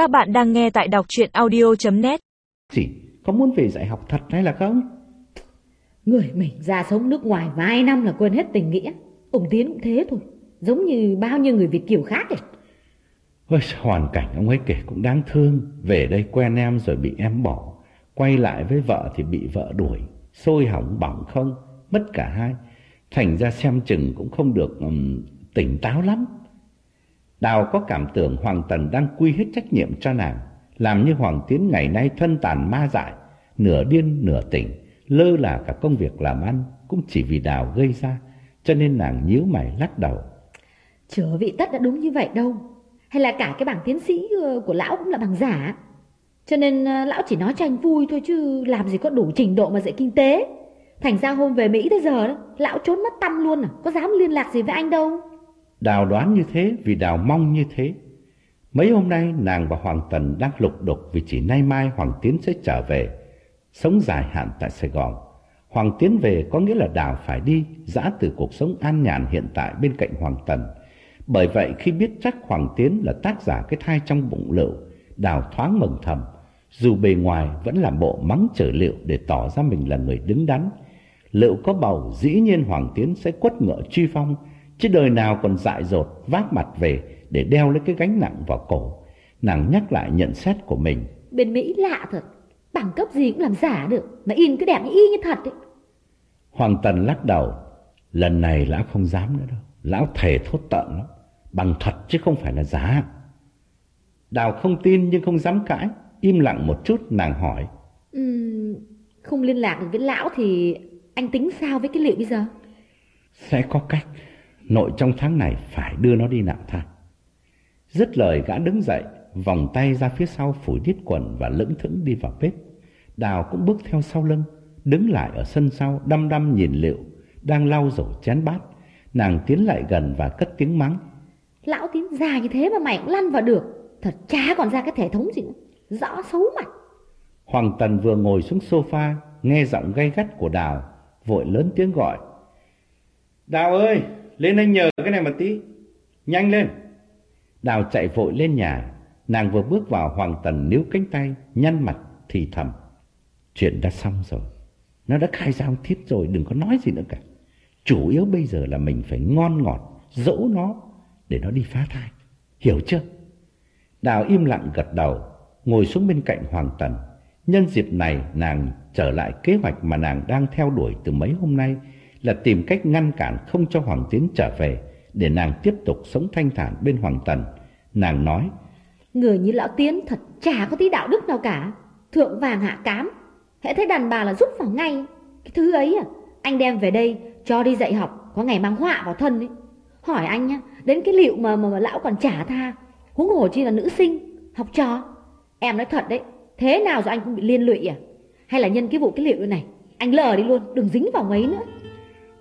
Các bạn đang nghe tại đọc chuyện audio.net Gì? Có muốn về dạy học thật hay là không? Người mình ra sống nước ngoài vài năm là quên hết tình nghĩa. Ông Tiến cũng thế thôi. Giống như bao nhiêu người Việt Kiều khác ấy. Ôi, hoàn cảnh ông ấy kể cũng đáng thương. Về đây quen em rồi bị em bỏ. Quay lại với vợ thì bị vợ đuổi. Sôi hỏng bỏng không. Mất cả hai. Thành ra xem chừng cũng không được um, tỉnh táo lắm. Đào có cảm tưởng Hoàng Tần đang quy hết trách nhiệm cho nàng. Làm như Hoàng Tiến ngày nay thân tàn ma dại. Nửa điên nửa tỉnh. Lơ là cả công việc làm ăn. Cũng chỉ vì Đào gây ra. Cho nên nàng nhíu mày lắc đầu. Chớ vị tất đã đúng như vậy đâu. Hay là cả cái bảng tiến sĩ ờ, của lão cũng là bằng giả. Cho nên ờ, lão chỉ nói cho anh vui thôi chứ làm gì có đủ trình độ mà dạy kinh tế. Thành ra hôm về Mỹ tới giờ đó, lão trốn mất tâm luôn à, có dám liên lạc gì với anh đâu. Đào đoán như thế vì Đào mong như thế. Mấy hôm nay nàng và Hoàng Tần đang lục đục vì chỉ nay mai Hoàng Tiến sẽ trở về, sống dài hạn tại Sài Gòn. Hoàng Tiến về có nghĩa là Đào phải đi, giã từ cuộc sống an nhàn hiện tại bên cạnh Hoàng Tần. Bởi vậy khi biết chắc Hoàng Tiến là tác giả cái thai trong bụng lựu, Đào thoáng mừng thầm, dù bề ngoài vẫn làm bộ mắng chửi liệu để tỏ ra mình là người đứng đắn. Liệu có bầu dĩ nhiên Hoàng Tiến sẽ quất ngựa truy phong, chứ đời nào còn dại dột vác mặt về để đeo lấy cái gánh nặng vào cổ. Nàng nhắc lại nhận xét của mình. Bên Mỹ lạ thật, bằng cấp gì cũng làm giả được, mà in cái đẹp y như thật ấy. Hoàng Tần lắc đầu, lần này lão không dám nữa đâu, lão thề thốt tận lắm, bằng thật chứ không phải là giả. Đào không tin nhưng không dám cãi, im lặng một chút nàng hỏi. Ừm, không liên lạc được với lão thì anh tính sao với cái liệu bây giờ? Sẽ có cách, nội trong tháng này phải đưa nó đi nạo thang. Dứt lời gã đứng dậy, vòng tay ra phía sau phủi đít quần và lững thững đi vào bếp. Đào cũng bước theo sau lưng, đứng lại ở sân sau đăm đăm nhìn liệu, đang lau rổ chén bát. Nàng tiến lại gần và cất tiếng mắng. Lão Tiến già như thế mà mày cũng lăn vào được, thật chả còn ra cái thể thống gì nữa, rõ xấu mặt. Hoàng Tần vừa ngồi xuống sofa, nghe giọng gay gắt của Đào, vội lớn tiếng gọi. Đào ơi, lên anh nhờ cái này một tí, nhanh lên. Đào chạy vội lên nhà, nàng vừa bước vào Hoàng Tần níu cánh tay, nhăn mặt, thì thầm. Chuyện đã xong rồi, nó đã khai giao thiết rồi, đừng có nói gì nữa cả. Chủ yếu bây giờ là mình phải ngon ngọt, dỗ nó để nó đi phá thai. Hiểu chưa? Đào im lặng gật đầu, ngồi xuống bên cạnh Hoàng Tần. Nhân dịp này nàng trở lại kế hoạch mà nàng đang theo đuổi từ mấy hôm nay là tìm cách ngăn cản không cho Hoàng Tiến trở về để nàng tiếp tục sống thanh thản bên Hoàng Tần. Nàng nói, Người như lão Tiến thật chả có tí đạo đức nào cả, thượng vàng hạ cám. Hễ thấy đàn bà là rút vào ngay. Cái thứ ấy à, anh đem về đây cho đi dạy học, có ngày mang họa vào thân ấy. Hỏi anh nhá, đến cái liệu mà, mà, mà lão còn trả tha, huống hồ chi là nữ sinh, học trò. Em nói thật đấy, thế nào rồi anh cũng bị liên lụy à? Hay là nhân cái vụ cái liệu này, anh lờ đi luôn, đừng dính vào mấy nữa.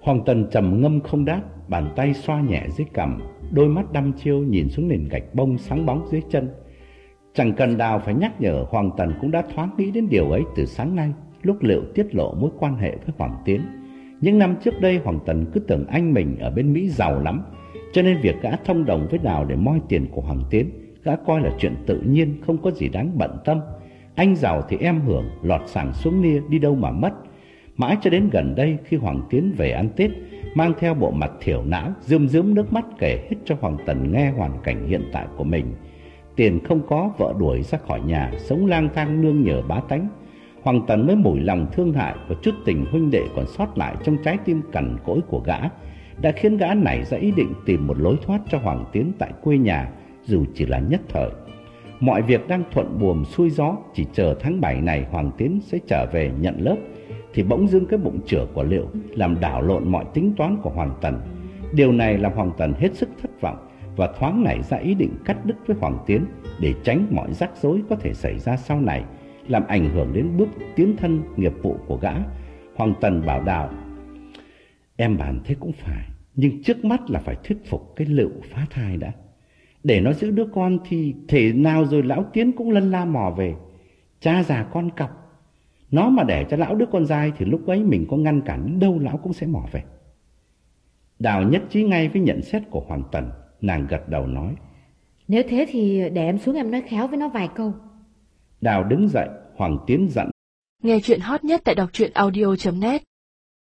Hoàng Tần trầm ngâm không đáp, bàn tay xoa nhẹ dưới cằm, đôi mắt đăm chiêu nhìn xuống nền gạch bông sáng bóng dưới chân. Chẳng cần đào phải nhắc nhở, Hoàng Tần cũng đã thoáng nghĩ đến điều ấy từ sáng nay, lúc liệu tiết lộ mối quan hệ với Hoàng Tiến. Những năm trước đây Hoàng Tần cứ tưởng anh mình ở bên Mỹ giàu lắm, cho nên việc gã thông đồng với Đào để moi tiền của Hoàng Tiến, gã coi là chuyện tự nhiên, không có gì đáng bận tâm. Anh giàu thì em hưởng, lọt sàng xuống nia đi đâu mà mất. Mãi cho đến gần đây khi Hoàng Tiến về ăn Tết, mang theo bộ mặt thiểu não, rơm rớm nước mắt kể hết cho Hoàng Tần nghe hoàn cảnh hiện tại của mình. Tiền không có, vợ đuổi ra khỏi nhà, sống lang thang nương nhờ bá tánh. Hoàng Tần mới mủi lòng thương hại và chút tình huynh đệ còn sót lại trong trái tim cằn cỗi của gã, đã khiến gã nảy ra ý định tìm một lối thoát cho Hoàng Tiến tại quê nhà, dù chỉ là nhất thời. Mọi việc đang thuận buồm xuôi gió, chỉ chờ tháng 7 này Hoàng Tiến sẽ trở về nhận lớp, thì bỗng dưng cái bụng chửa của Liệu làm đảo lộn mọi tính toán của Hoàng Tần. Điều này làm Hoàng Tần hết sức thất vọng và thoáng nảy ra ý định cắt đứt với Hoàng Tiến để tránh mọi rắc rối có thể xảy ra sau này, làm ảnh hưởng đến bước tiến thân nghiệp vụ của gã. Hoàng Tần bảo Đào, em bàn thế cũng phải, nhưng trước mắt là phải thuyết phục cái Liệu phá thai đã. Để nó giữ đứa con thì thể nào rồi lão Tiến cũng lân la mò về. Cha già con cọc. Nó mà để cho lão đứa con dai thì lúc ấy mình có ngăn cản đâu lão cũng sẽ mò về. Đào nhất trí ngay với nhận xét của Hoàng Tần. Nàng gật đầu nói. Nếu thế thì để em xuống em nói khéo với nó vài câu Đào đứng dậy, Hoàng Tiến dặn Nghe chuyện hot nhất tại đọc truyện audio.net